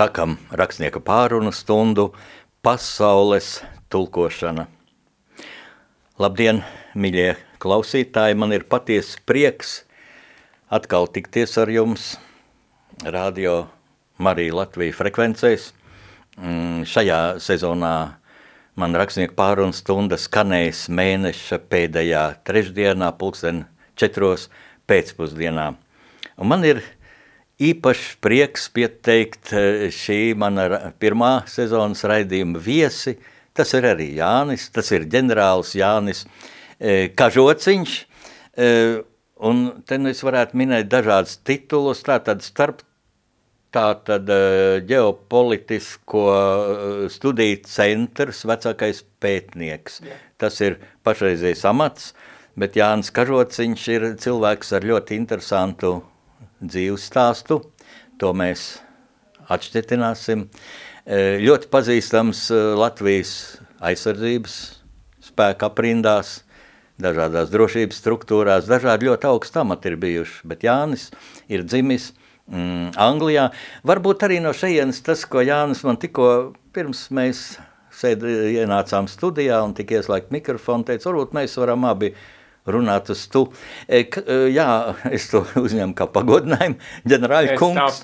Sākam rakstnieka pārunu stundu pasaules tulkošana. Labdien, mīļie klausītāji! Man ir patiesi prieks atkal tikties ar jums radio Marija Latvija frekvencēs. Mm, šajā sezonā man rakstnieku pārunu stunda skanēs mēneša pēdējā trešdienā, pulksten četros pēcpusdienā. Un man ir īpašs prieks pieteikt eh, šī mana pirmā sezonas raidījuma viesi. Tas ir arī Jānis, tas ir ģenerālis Jānis eh, Kažociņš. Eh, un te nu es varētu minēt dažādus titulus, tātad starp tātad ģeopolitisko studiju centrs, vecākais pētnieks. Jā. Tas ir pašreizējais amats, bet Jānis Kažociņš ir cilvēks ar ļoti interesantu dzīves stāstu, to mēs atšķetināsim. E, ļoti pazīstams e, Latvijas aizsardzības spēka aprindās, dažādās drošības struktūrās, dažādi ļoti augsti amati ir bijuši, bet Jānis ir dzimis mm, Anglijā. Varbūt arī no šejienes tas, ko Jānis man tikko pirms mēs sēd, ienācām studijā un tik ieslēgt mikrofonu, teica, varbūt mēs varam abi uh, runāt uz tu. E, k, e, jā, es to uzņemu kā pagodinājumu. Ģenerāļa kungs.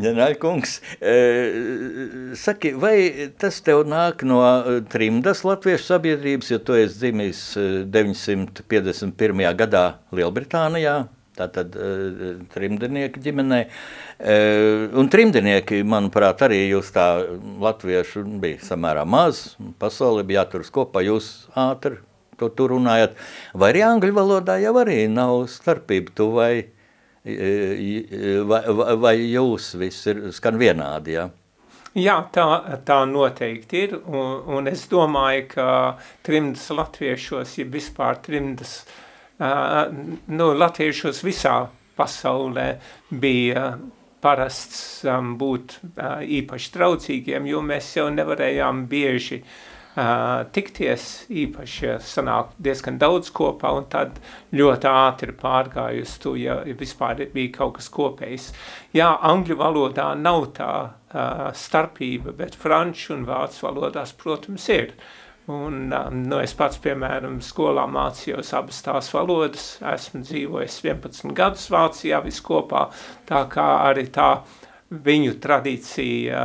Ģenerāļa kungs. E, saki, vai tas tev nāk no trimdas latviešu sabiedrības, jo tu esi dzimis 951. gadā Lielbritānijā, tātad trimdinieki ģimenē. Un trimdinieki, manuprāt, arī jūs tā latviešu bija samērā maz, pasauli bija jāturas kopā, jūs ātri to tur runājat, vai arī angļu valodā jau arī nav starpība tu vai, vai, vai, vai jūs viss ir skan vienādi, jā? Jā, tā, tā noteikti ir, un, un es domāju, ka trimdas latviešos, ja vispār trimdas, uh, nu, latviešos visā pasaulē bija parasts um, būt uh, īpaši traucīgiem, jo mēs jau nevarējām bieži uh, uh, tikties, īpaši, ja sanāk diezgan daudz kopā, un tad ļoti ātri pārgājusi tu, ja, vispār bija kaut kas kopējs. Jā, angļu valodā nav tā uh, starpība, bet franču un vācu valodās, protams, ir. Un, um, nu, es pats, piemēram, skolā mācījos abas tās valodas, esmu dzīvojis 11 gadus Vācijā viskopā, tā kā arī tā viņu tradīcija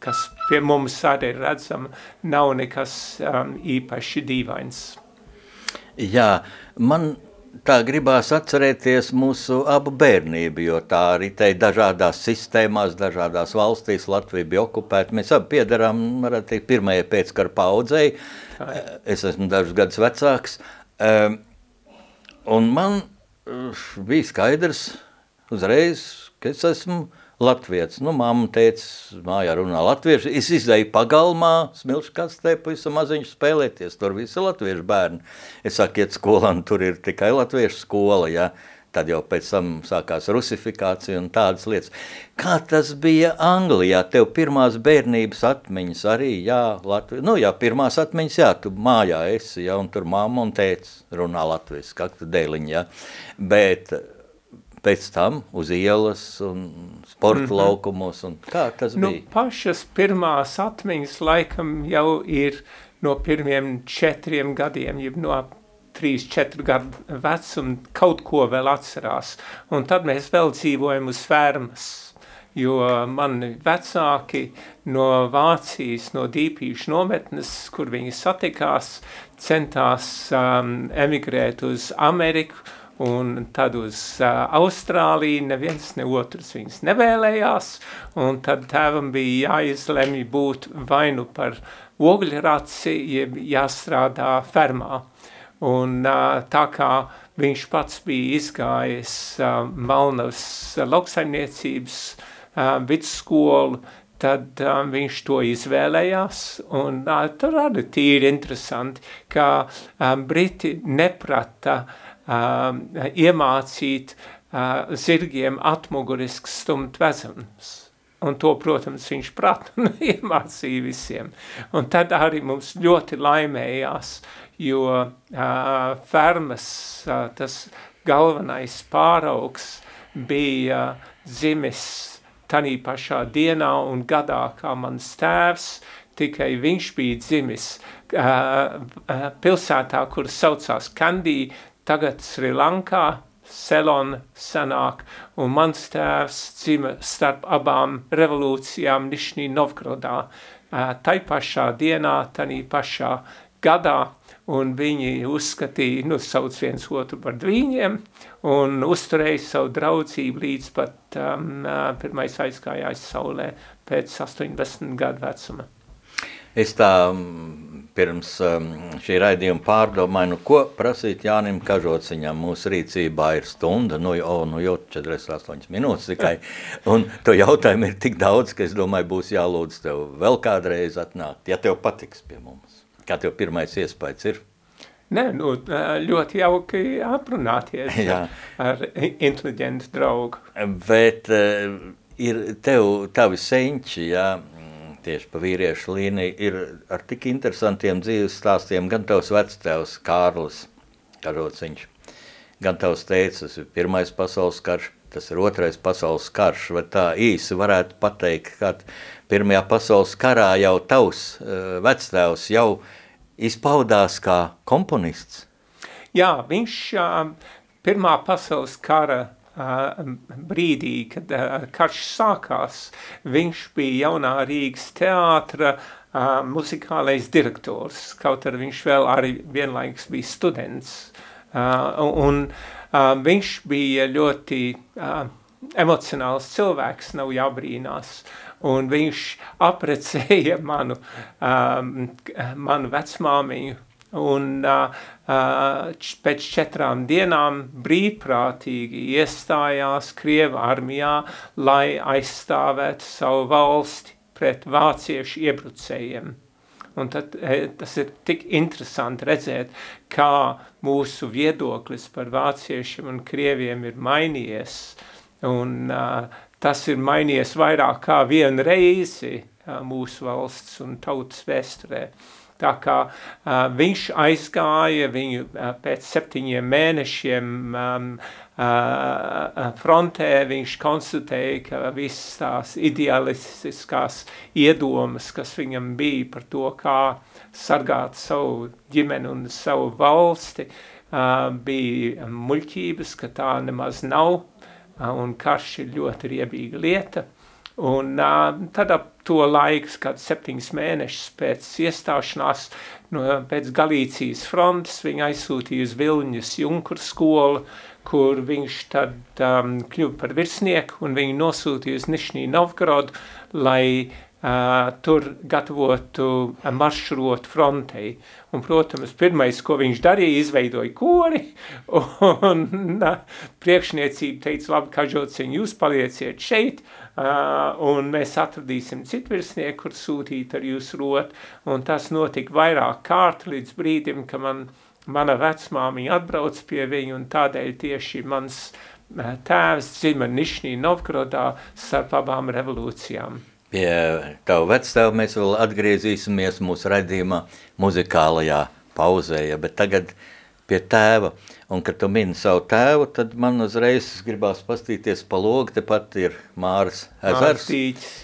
kas pie mums arī ir redzama, nav nekas um, īpaši dīvains. Jā, man tā gribās atcerēties mūsu abu bērnību, jo tā arī te dažādās sistēmās, dažādās valstīs Latvija bija okupēta. Mēs abi piedarām, varētu teikt, pirmajai pēckara paudzei. Es esmu dažus gadus vecāks. Un man bija skaidrs uzreiz, ka es esmu Latvijas. Nu, mamma teica, mājā runā latviešu. Es izdeju pagalmā, smilšu kastē, pavisam maziņš spēlēties. Tur visi latviešu bērni. Es saku, iet skolā, un tur ir tikai latviešu skola, ja. Tad jau pēc tam sākās rusifikācija un tādas lietas. Kā tas bija Anglijā? Tev pirmās bērnības atmiņas arī, jā, Latvijas. Nu, jā, pirmās atmiņas, jā, tu mājā esi, jā, un tur mamma un tēts runā latviešu, kā tu dēliņ, jā. Bet pēc tam uz ielas un sporta mm -hmm. laukumos, un kā tas nu, bija? Pašas pirmās atmiņas laikam jau ir no pirmiem četriem gadiem, jeb no 3-4 gadu vecuma kaut ko vēl atcerās, un tad mēs vēl dzīvojam uz fermas, jo mani vecāki no Vācijas, no Dīpīšu nometnes, kur viņi satikās, centās um, emigrēt uz Ameriku, un tad uz uh, Austrāliju neviens ne otrs viņas nevēlējās, un tad tēvam bija jāizlemj būt vainu par ogļraci, jeb jāstrādā fermā. Un uh, tā kā viņš pats bija izgājis uh, Malnavas lauksaimniecības uh, vidusskolu, tad um, viņš to izvēlējās, un uh, tur arī tīri interesanti, ka um, Briti neprata uh, uh, iemācīt uh, zirgiem atmuguriski stumt vezums. Un to, protams, viņš prāt un iemācīja visiem. Un tad arī mums ļoti laimējās, jo uh, fermas uh, tas galvenais pāraugs bija dzimis tanī pašā dienā un gadā kā mans tēvs, tikai viņš bija dzimis uh, uh, pilsētā, kuras saucās Kandī, tagad Sri Lankā, Selon sanāk, un mans tēvs dzima starp abām revolūcijām Nišnī Novgorodā, uh, tai pašā dienā, tanī pašā gadā, un viņi uzskatīja, nu, sauc viens otru par dvīņiem, un uzturēja savu draudzību līdz pat um, pirmais aizgājās saulē pēc 80 gadu vecuma. Es tā pirms šī raidījuma pārdomāju, nu, ko prasīt Jānim Kažociņam. Mūsu rīcībā ir stunda, nu jau, nu jau 48 minūtes tikai, un to jautājumu ir tik daudz, ka es domāju, būs jālūdz tev vēl kādreiz atnākt, ja tev patiks pie mums. Kā tev pirmais iespējas ir? Nē, nu, ļoti jauki aprunāties Jā. ar inteliģentu draugu. Bet uh, ir tev tavi senči, jā, tieši pa vīriešu līniju, ir ar tik interesantiem dzīves stāstiem, gan tavs vectēvs Kārlis Kažociņš, gan tavs teicis, ir pirmais pasaules karš, tas ir otrais pasaules karš, vai tā īsi varētu pateikt, ka pirmajā pasaules karā jau tavs uh, vectēvs jau izpaudās kā komponists? Jā, viņš uh, Pirmā pasaules kara brīdī, kad karš sākās, viņš bija jaunā Rīgas teātra muzikālais direktors, kaut arī viņš vēl arī vienlaikus bija students. Un viņš bija ļoti emocionāls cilvēks, nav jābrīnās. Un viņš aprecēja manu, um, manu vecmāmiņu. Un uh, uh, pēc četrām dienām brīvprātīgi iestājās Krieva armijā, lai aizstāvētu savu valsti pret vāciešu iebrucējiem. Un tad, e, tas ir tik interesanti redzēt, kā mūsu viedoklis par vāciešiem un krieviem ir mainījies. Un uh, tas ir mainījies vairāk kā vienu reizi mūsu valsts un tautas vēsturē. Tā kā uh, viņš aizgāja viņu uh, pēc septiņiem mēnešiem um, uh, frontē, viņš konstatēja, ka visas tās idealistiskās iedomas, kas viņam bija par to, kā sargāt savu ģimeni un savu valsti, uh, bija muļķības, ka tā nemaz nav un karš ir ļoti riebīga lieta. Un uh, tad ap to laiks, kad septiņas mēnešus pēc iestāšanās, no, pēc Galīcijas frontes, viņa aizsūtīja uz Viļņas Junkuru skolu, kur viņš tad um, kļuva par virsnieku, un viņu nosūtīja uz Nišnī Novgorodu, lai Uh, tur gatavotu maršrutu frontei. Un, protams, pirmais, ko viņš darīja, izveidoja kori, un uh, priekšniecība teica, labi, kažociņi, jūs palieciet šeit, uh, un mēs atradīsim citu virsnieku, kur sūtīt ar jūsu rotu, un tas notika vairāk kārt līdz brīdim, ka man, mana vecmāmiņa atbrauc pie viņu, un tādēļ tieši mans tēvs dzima Nišnī Novgorodā starp abām revolūcijām. Pie tavu vecstāvu mēs vēl atgriezīsimies mūsu redzījumā muzikālajā pauzē, bet tagad pie tēva. Un, kad tu mini savu tēvu, tad man uzreiz gribās pastīties pa logu, tepat ir Māras ezers.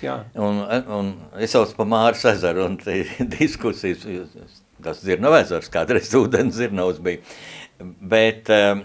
Jā. Un, un es sauc pa Māras ezeru, un diskusijas, tas Zirnava ezers, kādreiz ūdens Zirnavs bija. Bet um,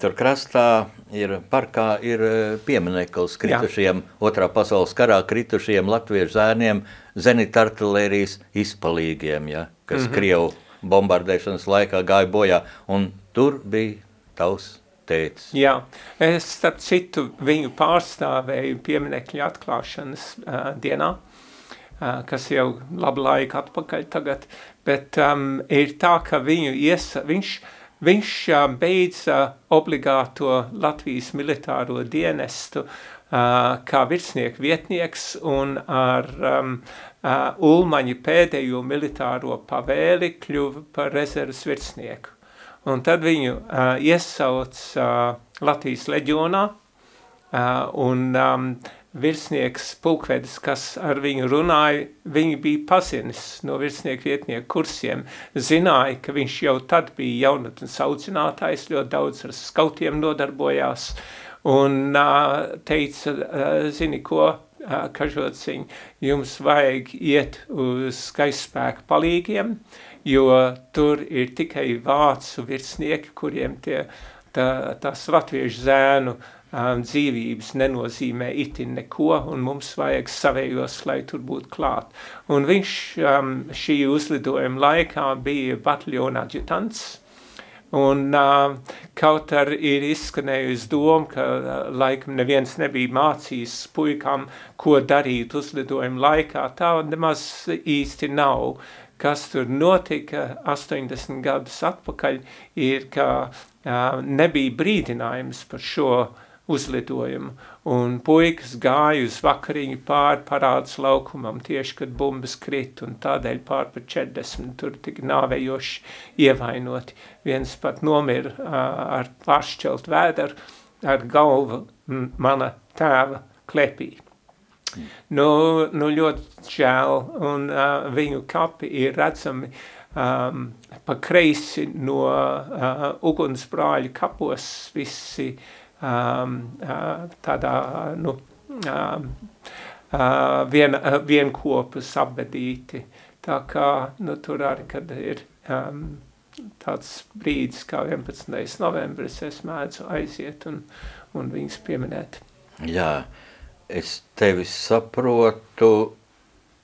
tur krastā ir parkā ir eh, piemineklis kritušiem, Jā. otrā pasaules karā kritušiem latviešu zēniem, zenita artilērijas izpalīgiem, ja, kas mm -hmm. Krievu bombardēšanas laikā gāja bojā, un tur bija tavs tētis. Jā, es starp citu viņu pārstāvēju pieminekļu atklāšanas uh, dienā, uh, kas jau labu laiku atpakaļ tagad, bet um, ir tā, ka viņu iesa, viņš, uh, Viņš beidza obligāto Latvijas militāro dienestu kā virsnieku vietnieks un ar um, uh, Ulmaņa pēdējo militāro pavēli kļuva par rezervas virsnieku. Un tad viņu uh, iesauc uh, Latvijas leģionā uh, un um, virsnieks pulkvedis, kas ar viņu runāja, viņi bija pazinis no virsnieku vietnieku kursiem, zināja, ka viņš jau tad bija jaunatnes audzinātājs, ļoti daudz ar skautiem nodarbojās, un uh, teica, uh, zini ko, kažociņu, jums vajag iet uz skaistspēku palīgiem, jo tur ir tikai vācu virsnieki, kuriem tie, tā, tās latviešu zēnu um, dzīvības nenozīmē itin neko, un mums vajag savējos, lai tur būtu klāt. Un viņš um, šī uzlidojuma laikā bija bataljona adjutants, Un uh, kaut arī ir izskanējusi doma, ka uh, laikam neviens nebija mācījis puikām, ko darīt uzlidojuma laikā. Tā nemaz īsti nav. Kas tur notika 80 gadus atpakaļ, ir, ka uh, nebija brīdinājums par šo uzlidojumu. Un puikas gāja uz vakariņu pāri parādas laukumam tieši, kad bumbas krit, un tādēļ pār par 40 tur tik nāvējoši ievainoti. Viens pat nomira uh, ar pāršķelt vēderu, ar galvu mana tēva klepī. Nu, nu ļoti žēl, un uh, viņu kapi ir redzami um, pa kreisi no uh, ugunsbrāļu kapos visi uh, tādā, nu, um, uh, vien, uh, vienkopus apbedīti. Tā kā, nu, tur arī, kad ir um, tāds brīdis kā 11. novembris, es mēdzu aiziet un, un viņus pieminēt. Jā, es tevi saprotu,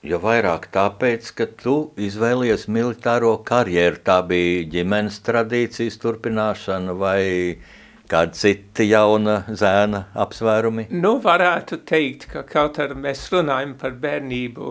jo vairāk tāpēc, ka tu izvēlies militāro karjeru. Tā bija ģimenes tradīcijas turpināšana vai uh, kādi citi jauna zēna apsvērumi? Nu, varētu teikt, ka kaut arī mēs runājam par bērnību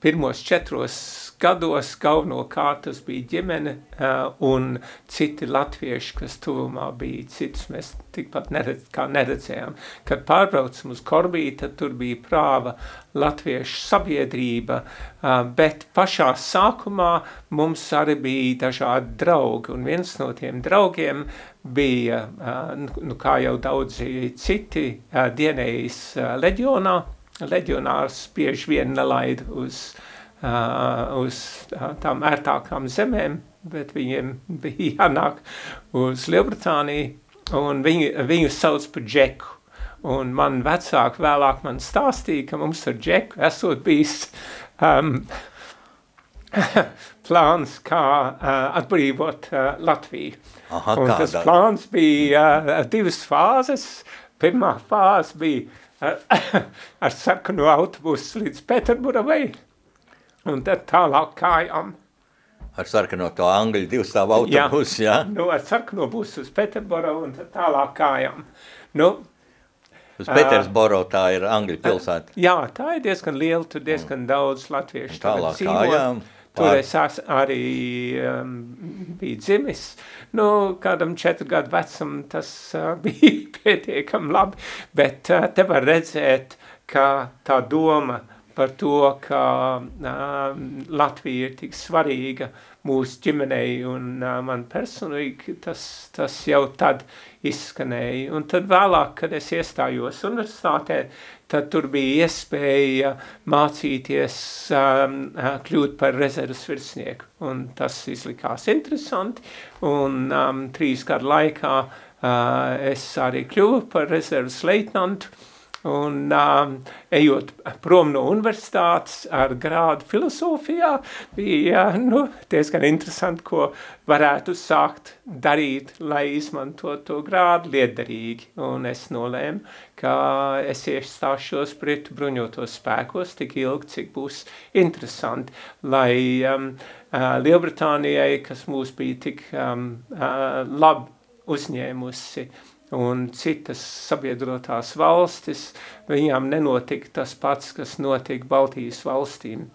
pirmos četros gados, galvenokārt tas bija ģimene uh, un citi latvieši, kas tuvumā bija, citus mēs tikpat neredz, kā neredzējām. Kad pārbraucam uz Korbiju, tad tur bija prāva latviešu sabiedrība, uh, bet pašā sākumā mums arī bija dažādi draugi, un viens no tiem draugiem bija, uh, nu, kā jau daudzi citi, dienējis leģionā, leģionārs bieži vien nelaid uz, uz tām ērtākām zemēm, bet viņiem bija jānāk uz Lielbritāniju, un viņu, viņu sauc par džeku. Un man vecāki vēlāk man stāstīja, ka mums ar džeku esot bijis um, plāns, kā uh, atbrīvot uh, Latviju. Aha, un tas kādā? plāns bija uh, divas fāzes. Pirmā fāze bija uh, ar sarkanu autobusu līdz Pēterburavai, un tad tālāk kājām. Ar sarkano to angļu divstāvu autobusu, jā? Nu, ar sarkano busu uz Pēterburavu un tad tālāk kājām. Nu, Uz Petersboro tā ir angļu pilsēta. jā, tā ir diezgan liela, tur diezgan daudz latviešu Un tālāk tagad dzīvo. Tur es arī um, biju dzimis. Nu, kādam četru gadu vecam tas uh, bija pietiekami labi, bet uh, te var redzēt, ka tā doma par to, ka uh, Latvija ir tik svarīga mūsu ģimenei un uh, man personīgi, tas, tas jau tad izskanēja. Un tad vēlāk, kad es iestājos universitātē, tad tur bija iespēja mācīties um, uh, kļūt par rezervas virsnieku. Un tas izlikās interesanti. Un um, trīs gadu laikā uh, es arī kļuvu par rezervas leitnantu. Un um, ejot prom no universitātes ar grādu filozofijā, bija nu, diezgan interesanti, ko varētu sākt darīt, lai izmantotu to grādu liederīgi. Un es nolēmu, ka es iestāšos Britu bruņotos spēkos tik ilgi, cik būs interesanti, lai um, uh, Lielbritānijai, kas mūs bija tik um, uh, labi uzņēmusi, un citas sabiedrotās valstis, viņām nenotika tas pats, kas notika Baltijas valstīm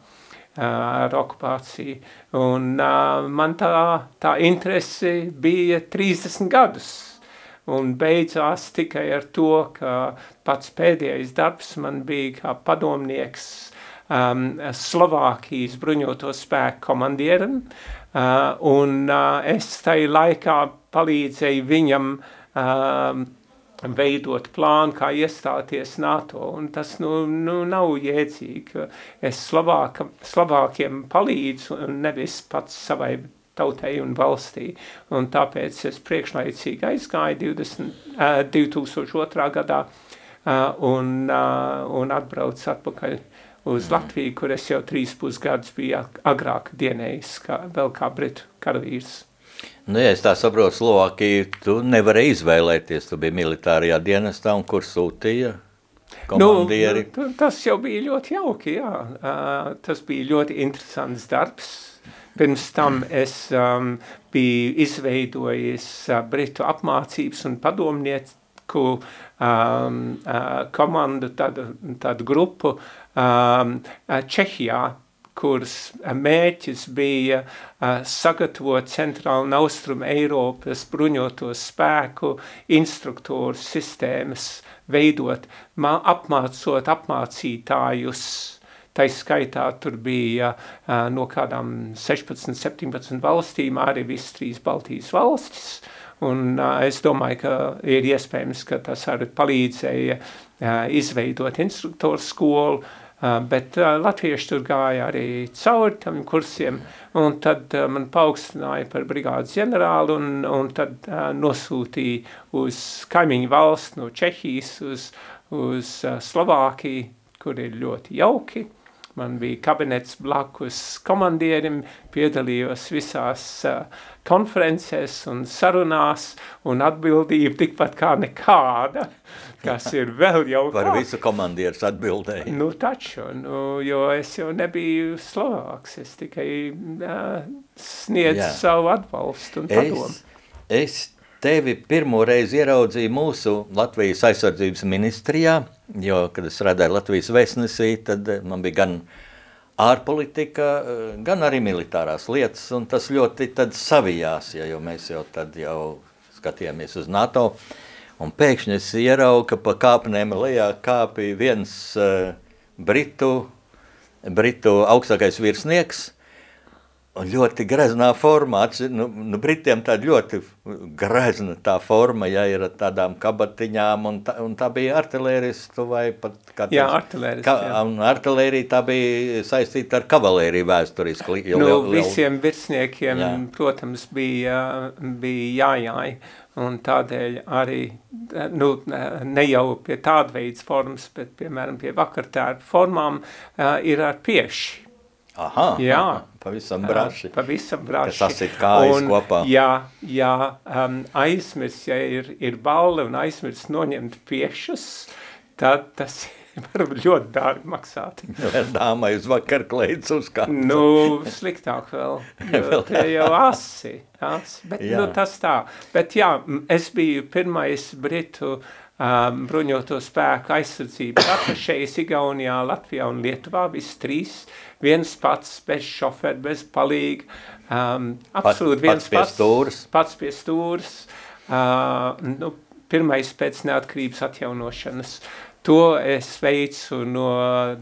ar okupāciju. Un uh, man tā, tā interese bija 30 gadus. Un beidzās tikai ar to, ka pats pēdējais darbs man bija kā padomnieks um, Slovākijas bruņoto spēku komandieram, uh, un uh, es tajā laikā palīdzēju viņam um, veidot plānu, kā iestāties NATO, un tas nu, nu nav jēdzīgi. Es Slovāka, Slovākiem palīdzu, un nevis pats savai tautai un valstī, un tāpēc es priekšlaicīgi aizgāju 20, uh, 2002. gadā un, un atbrauc atpakaļ uz Latviju, kur es jau trīs pusgadus biju agrāk dienējis, kā, vēl kā Britu karavīrs. Nu, ja es tā saprotu, Slovākiju tu nevari izvēlēties, tu biji militārajā dienestā un kur sūtīja komandieri? Nu, tas jau bija ļoti jauki, jā. Uh, tas bija ļoti interesants darbs. Pirms tam es um, biju izveidojis uh, Britu apmācības un padomnieku um, uh, komandu, tādu, tādu grupu um, Čehijā, kuras mērķis bija uh, sagatavot centrālu un austrumu Eiropas bruņoto spēku instruktoru sistēmas, veidot, apmācot apmācītājus, Tā skaitā tur bija uh, no kādām 16, 17 valstīm, arī visas trīs Baltijas valstis. Un es domāju, ka ir iespējams, ka tas arī palīdzēja izveidot instruktoru skolu, bet uh, latvieši tur gāja arī cauri tam kursiem, un tad uh, man paaugstināja par brigādes ģenerālu, un, un tad uh, nosūtīja uz kaimiņu valsts no Čehijas uz, uz uh, Slovākiju, kur ir ļoti jauki. Man bija kabinets blakus komandierim, piedalījos visās uh, konferencēs un sarunās, un atbildība tikpat kā nekāda, kas ir vēl jau Par kā. visu komandieris atbildēja. Nu taču, nu, jo es jau nebiju Slovāks, es tikai uh, sniedzu Jā. savu atbalstu un padomu. Es, es tevi pirmo reizi ieraudzīju mūsu Latvijas aizsardzības ministrijā, jo, kad es redzēju Latvijas vēstnesī, tad man bija gan ārpolitika, gan arī militārās lietas, un tas ļoti tad savijās, ja, jo mēs jau tad jau skatījāmies uz NATO, un pēkšņi es ieraugu, ka pa kāpnēm lejā kāpīja viens uh, Britu, Britu augstākais virsnieks, Un ļoti greznā formā, nu, nu Britiem tā ļoti grezna tā forma, ja ir tādām kabatiņām, un tā, un tā bija artilēristu vai pat... Kā jā, artilēristu, ka, jā. Un artilērija tā bija saistīta ar kavalēriju vēsturiski. Nu, liel, visiem virsniekiem, jā. protams, bija, bija jājāj, un tādēļ arī, nu, ne jau pie tāda veids formas, bet, piemēram, pie vakartērpu formām uh, ir ar pieši Aha, jā. pavisam braši. Pavisam braši. Tas ir kājas un, kopā. Jā, jā um, aizmirs, ja ir, ir balle un aizmirs noņemt piešas, tad tas var ļoti dārgi maksāt. Dāmai uz vakar kleids uz kā. Nu, sliktāk vēl. vēl tie jau asi. asi. Bet, jā. nu, tas tā. Bet jā, es biju pirmais Britu um, bruņoto spēku aizsardzības atašējs Igaunijā, Latvijā un Lietuvā, viss trīs viens pats, bez šofera, bez palīga, um, absolūti viens pats. Pats pie stūras. Pats pie stūras. Uh, nu, pirmais pēc neatkarības atjaunošanas. To es veicu no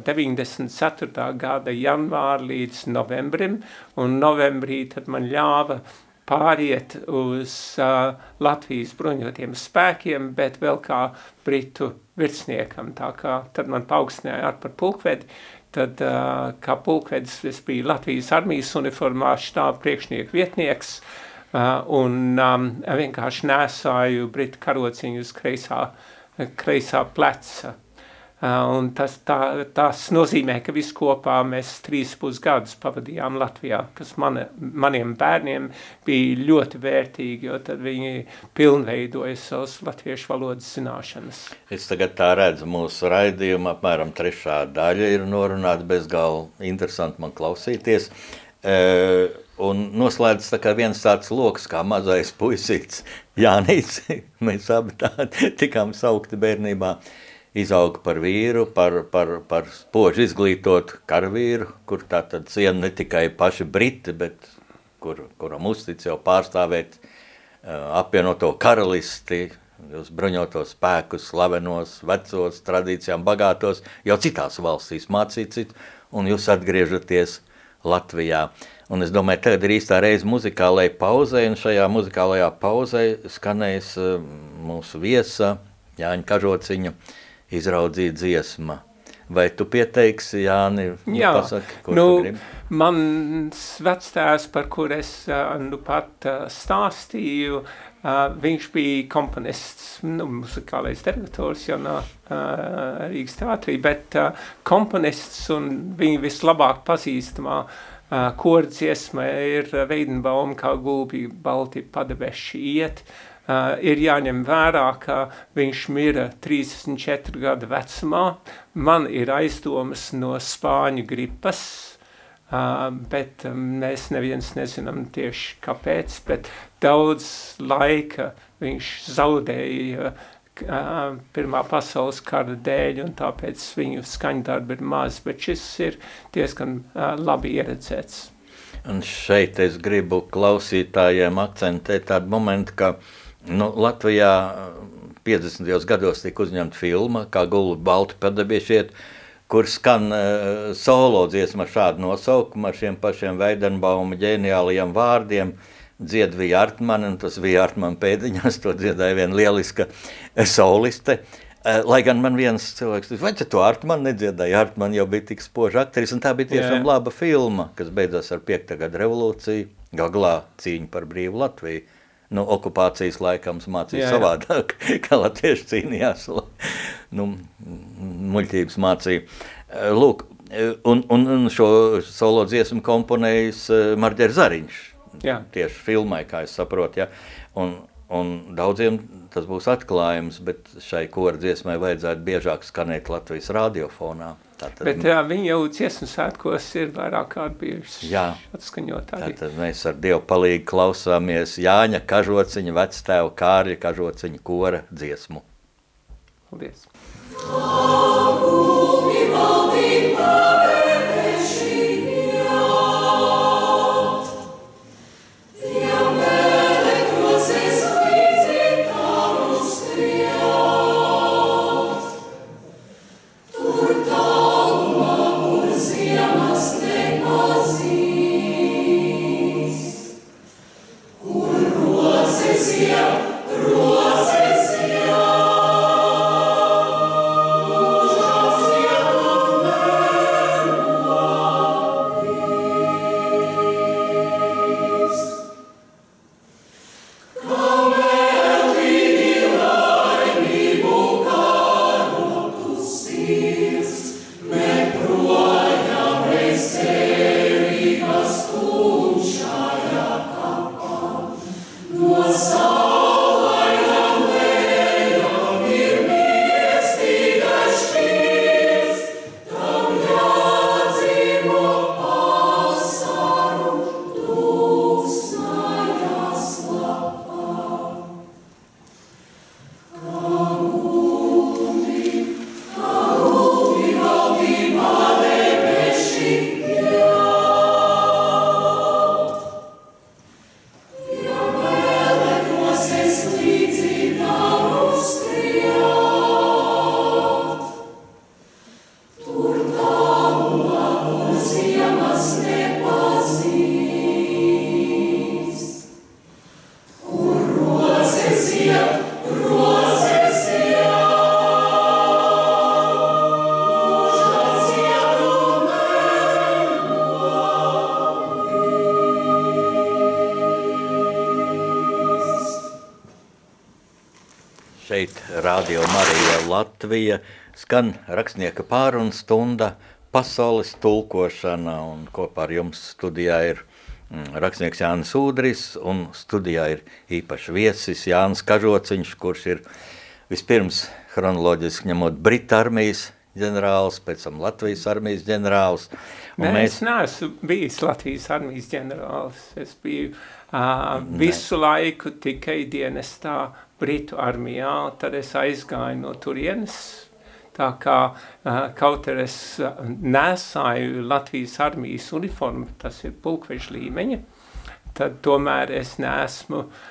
94. gada janvāra līdz novembrim, un novembrī tad man ļāva pāriet uz uh, Latvijas bruņotiem spēkiem, bet vēl kā Britu virsniekam, tā kā tad man paaugstināja ar par pulkvedi, Tad, uh, kā pulkvedis, es biju Latvijas armijas uniformā štāba priekšnieku vietnieks uh, un um, vienkārši nesāju Britu karociņu uz kreisā, kreisā pleca. Un tas, tā, tas nozīmē, ka visu kopā mēs trīs pusgadus pavadījām Latvijā, kas man, maniem bērniem bija ļoti vērtīgi, jo tad viņi pilnveidoja savas latviešu valodas zināšanas. Es tagad tā redzu mūsu raidījumu, apmēram trešā daļa ir norunāta bezgalva, interesanti man klausīties. Uh, un noslēdz tā viens tāds loks, kā mazais puisīts Jānīts, mēs abi tādi tikām saukti bērnībā. Uh, izauga par vīru, par, par, par spoži izglītotu karavīru, kur tā tad ciena ne tikai paši briti, bet kur, kuram uztic jau pārstāvēt uh, apvienoto karalisti, jūs bruņotos spēkus, slavenos, vecos, tradīcijām bagātos, jau citās valstīs mācīt citu, un jūs atgriežaties Latvijā. Un es domāju, tagad ir īstā reize muzikālajai pauzei, un šajā muzikālajā pauzei skanēs uh, mūsu viesa Jāņa Kažociņa izraudzīta dziesma Vai tu pieteiksi, Jāni? Nu, Jā, pasaki, ko nu, tu gribi? mans vectēvs, par kur es uh, nu pat uh, stāstīju, uh, viņš bija komponists, nu, muzikālais direktors jau no uh, Rīgas teātrī, bet uh, komponists un viņa vislabāk pazīstamā uh, kordziesma ir Veidenbaum, kā gulbi balti padeveši iet, Uh, ir jāņem vērā, ka viņš mira 34 gadu vecumā. Man ir aizdomas no spāņu gripas, uh, bet um, mēs neviens nezinām tieši kāpēc, bet daudz laika viņš zaudēja uh, Pirmā pasaules kara dēļ, un tāpēc viņu skaņdarbi ir maz, bet šis ir diezgan uh, labi ieredzēts. Un šeit es gribu klausītājiem akcentēt tādu momentu, ka Nu, Latvijā 50. gados tika uzņemta filma, kā gulbi balti padabiešiet, kur skan uh, solo dziesma šādu nosaukumu ar šiem pašiem Veidenbauma ģeniālajiem vārdiem. Dzied bija Artmane, un tas bija Artmane pēdiņās, to dziedāja viena lieliska soliste. Uh, lai gan man viens cilvēks teica, vai tu Artmane nedziedāji, Artmane jau bija tik spoža aktris, un tā bija tiešām Jā. laba filma, kas beidzās ar 5. gada revolūciju, gaglā cīņa par brīvu Latviju nu, okupācijas laikams mācīja savādāk, kā latvieši cīnījās. Nu, muļķības mācīja. Lūk, un, un, un šo solo dziesmu komponējis Marģers Zariņš. Jā. Tieši filmai, kā es saprotu. Ja? Un, un daudziem tas būs atklājums, bet šai kora dziesmai vajadzētu biežāk skanēt Latvijas radiofonā. Tātad, Bet jā, viņi jau dziesmu svētkos ir vairāk kārt bijuši Jā. atskaņot arī. Tātad mēs ar Dievu palīdzību klausāmies Jāņa Kažociņa, vectēva Kārļa Kažociņa kora dziesmu. Paldies. Šeit skan rakstnieka pārunu stunda pasaules tulkošana un kopā ar jums studijā ir mm, rakstnieks Jānis Ūdris un studijā ir īpaši viesis Jānis Kažociņš, kurš ir vispirms chronoloģiski ņemot Brita armijas ģenerālis, pēc tam Latvijas armijas ģenerālis. Un Nē, mēs... es neesmu bijis Latvijas armijas ģenerālis. Es biju uh, visu laiku tikai dienestā Britu armijā, tad es aizgāju no turienes. Tā kā uh, kaut arī es uh, nesāju Latvijas armijas uniformu, tas ir pulkveža līmeņa, tad tomēr es neesmu uh,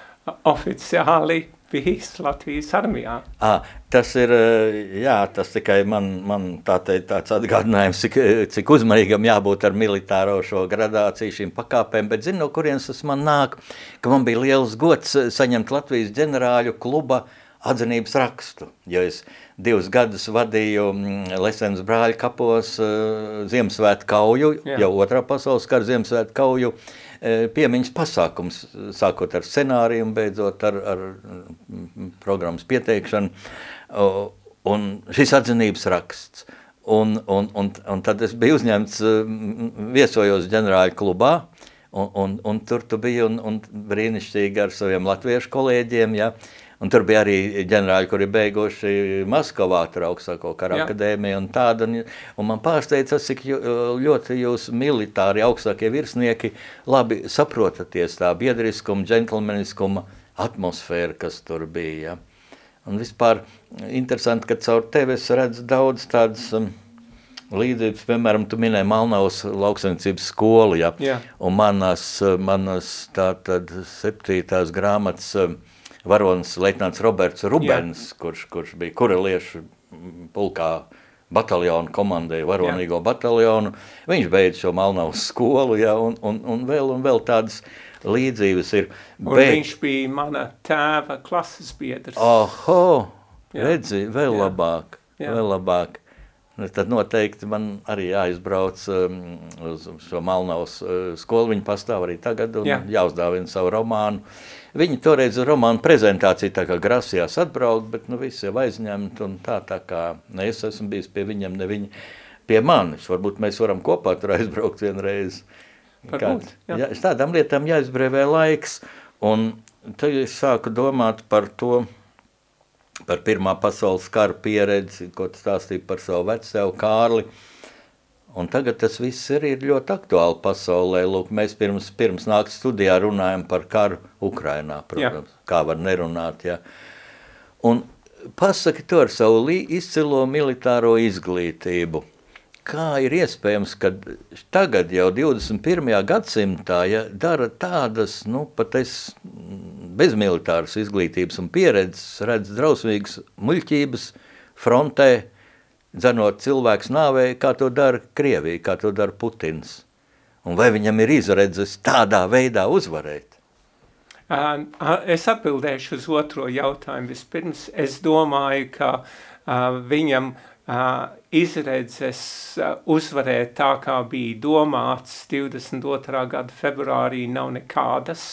oficiāli bijis Latvijas armijā. À, tas ir jā, tas tikai man, man tā teikt, tāds atgādinājums, cik, cik uzmanīgam jābūt ar militāro šo gradāciju šīm pakāpēm, bet zinu, no kurienes tas man nāk, ka man bija liels gods saņemt Latvijas ģenerāļu kluba atzinības rakstu, jo es divus gadus vadīju mm, Lesenas brāļa kapos uh, Ziemassvētu kauju, Jā. jau otrā pasaules kara Ziemassvētu kauju, uh, piemiņas pasākums, sākot ar scenāriju beidzot ar, ar mm, programmas pieteikšanu, un šis atzinības raksts. Un, un, un, un tad es biju uzņemts, uh, viesojos ģenerāļu klubā, un, un, un tur tu biji un, un brīnišķīgi ar saviem latviešu kolēģiem, ja, Un tur bija arī ģenerāļi, kuri beiguši Maskavā, augstāko kara akadēmiju un tāda. Un, un man pārsteidza, tas, cik ļoti jūs militāri augstākie virsnieki labi saprotaties tā biedriskuma, džentlmeniskuma atmosfēra, kas tur bija. Ja. Un vispār interesanti, ka caur tevi es redzu daudz tādas um, līdzības, piemēram, tu minēji Malnavas lauksaimniecības skolu, ja. Jā. Un manas, manas tātad septītās grāmatas um, varonis leitnants Roberts Rubens, kurš, kurš bija kureliešu pulkā bataljonu komandēja varonīgo bataljonu. Viņš beidz šo Malnavas skolu, ja, un, un, un, vēl, un vēl tādas līdzības ir. Un Bet... viņš bija mana tēva klases biedrs. Oho, Jā. redzi, vēl Jā. labāk, Jā. vēl labāk. Nu, Tad noteikti man arī jāizbrauc um, uz šo Malnavas uh, skolu. Viņa pastāv arī tagad un Jā. jāuzdāvina savu romānu. Viņi toreiz uz romānu prezentāciju tā kā grasījās atbraukt, bet nu visi jau aizņemt un tā, tā kā ne es esmu bijis pie viņiem, ne viņi pie manis. Varbūt mēs varam kopā tur aizbraukt vienreiz. Varbūt, jā. es tādām lietām jāizbrēvē laiks, un tad es sāku domāt par to, par Pirmā pasaules kara pieredzi, ko tu stāstīji par savu vecēvu Kārli. Un tagad tas viss ir, ir ļoti aktuāli pasaulē. Lūk, mēs pirms, pirms nākt studijā runājam par karu Ukrainā, protams, jā. kā var nerunāt. Ja. Un pasaki to ar savu izcilo militāro izglītību. Kā ir iespējams, ka tagad jau 21. gadsimtā ja, dara tādas, nu, pat es bez militāras izglītības un pieredzes redz drausmīgas muļķības frontē, dzenot cilvēks nāvē, kā to dara Krievija, kā to dara Putins. Un vai viņam ir izredzes tādā veidā uzvarēt? Es atbildēšu uz otro jautājumu. Vispirms es domāju, ka viņam izredzes uzvarēt tā, kā bija domāts 22. gada februārī, nav nekādas.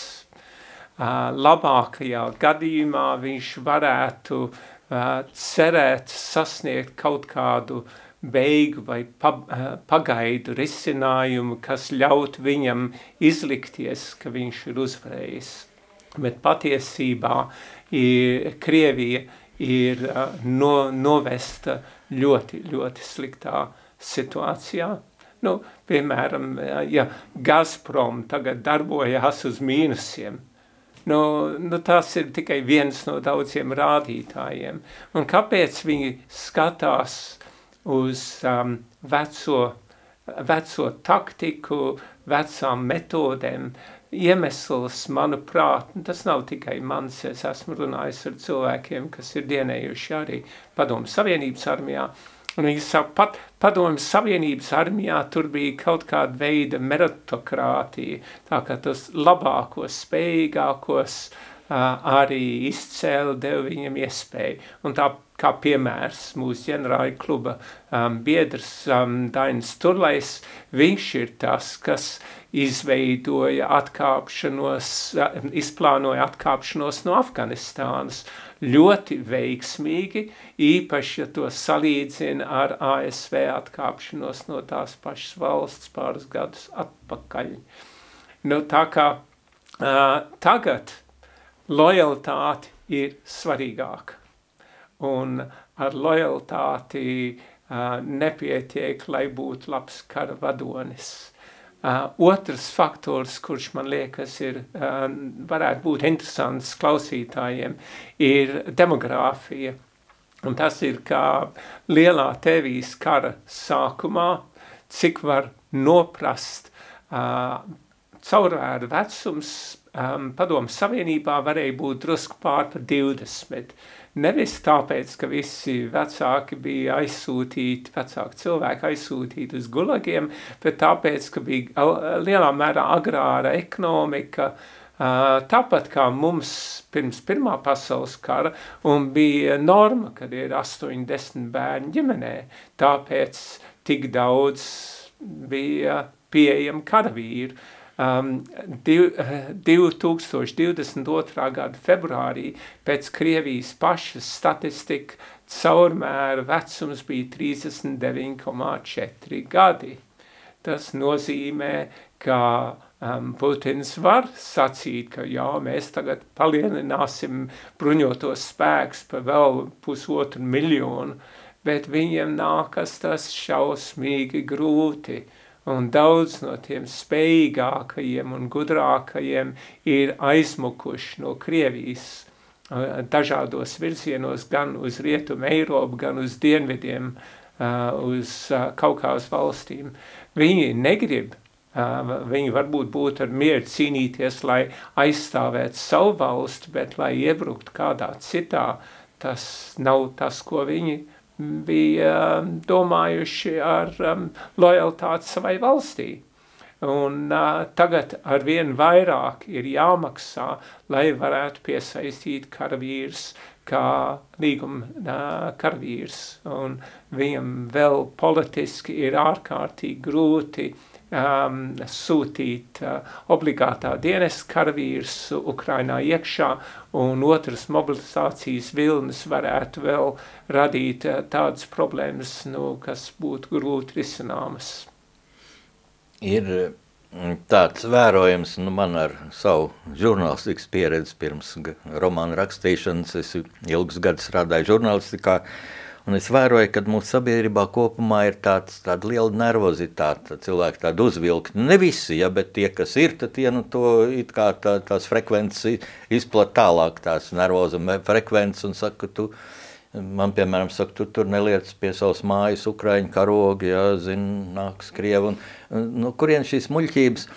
Labākajā gadījumā viņš varētu uh, cerēt sasniegt kaut kādu beigu vai pa, pagaidu risinājumu, kas ļaut viņam izlikties, ka viņš ir uzvarējis. Bet patiesībā ir, Krievija ir no, novesta ļoti, ļoti sliktā situācijā. Nu, piemēram, ja Gazprom tagad darbojās uz mīnusiem, nu, nu, tas ir tikai viens no daudziem rādītājiem. Un kāpēc viņi skatās uz um, veco, veco taktiku, vecām metodēm? Iemesls, manuprāt, nu, tas nav tikai mans, es esmu runājis ar cilvēkiem, kas ir dienējuši arī padomu Savienības armijā, Un viņi saka, pat padomjas Savienības armijā tur bija kaut kāda veida meritokratīja, tā kā tos labākos, spējīgākos uh, arī izcēla, deva viņam iespēju. Un tā kā piemērs mūsu ģenerāļa kluba um, biedrs um, Dainis Turlais, viņš ir tas, kas izveidoja atkāpšanos, uh, izplānoja atkāpšanos no Afganistānas ļoti veiksmīgi, īpaši, ja to salīdzina ar ASV atkāpšanos no tās pašas valsts pāris gadus atpakaļ. Nu, tā kā uh, tagad lojalitāte ir svarīgāka. Un ar lojalitāti uh, nepietiek, lai būtu labs kara vadonis. Uh, otrs faktors, kurš man liekas ir, uh, varētu būt interesants klausītājiem, ir demogrāfija. Un tas ir kā lielā tevijas kara sākumā, cik var noprast uh, caurvēru vecums, um, padomu savienībā varēja būt drusku pār par 20. Nevis tāpēc, ka visi vecāki bija aizsūtīti, vecāki cilvēki aizsūtīti uz gulagiem, bet tāpēc, ka bija lielā mērā agrāra ekonomika, tāpat kā mums pirms Pirmā pasaules kara un bija norma, kad ir 80 bērni ģimenē, tāpēc tik daudz bija pieejami karavīri. Um, div, 2022. gada februārī pēc Krievijas pašas statistika caurmēra vecums bija 39,4 gadi. Tas nozīmē, ka um, Putins var sacīt, ka jā, mēs tagad palielināsim bruņotos spēks pa vēl pusotru miljonu, bet viņiem nākas tas šausmīgi grūti. Un daudz no tiem spējīgākajiem un gudrākajiem ir aizmukuši no Krievijas dažādos virzienos, gan uz Rietumu Eiropu, gan uz dienvidiem, uz Kaukās valstīm. Viņi negrib Viņi varbūt būtu ar mieru cīnīties, lai aizstāvētu savu valstu, bet lai iebruktu kādā citā, tas nav tas, ko viņi bija domājuši ar um, lojaltāti savai valstī. Un uh, tagad ar vien vairāk ir jāmaksā, lai varētu piesaistīt karavīrs kā līguma uh, karavīrs. Un viņam vēl politiski ir ārkārtīgi grūti uh, um, sūtīt uh, obligātā dienas karavīrs Ukrainā iekšā, un otras mobilizācijas vilnis varētu vēl radīt uh, tādas problēmas, nu, kas būtu grūti risināmas. Ir mm, tāds vērojams, nu man ar savu žurnālistikas pieredzi pirms romānu rakstīšanas, es ilgus gadus strādāju žurnālistikā, uh, Un es vēroju, ka mūsu sabiedrībā kopumā ir tāds, tāda liela nervozitāte, cilvēki tādi uzvilkti. Ne visi, ja, bet tie, kas ir, tad tie nu, to it kā tā, tās frekvences izplat tālāk, tās nervoza frekvences un saka, ka tu man, piemēram, saka, tu tur neliec pie savas mājas Ukraiņu karogi, ja, zin, nāks Krievu. Un, nu, kurien šīs muļķības,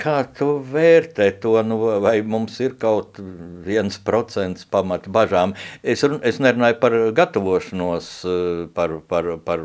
kā tu vērtē to, nu, vai mums ir kaut viens procents pamata bažām? Es, es nerunāju par gatavošanos, eh, par, par, par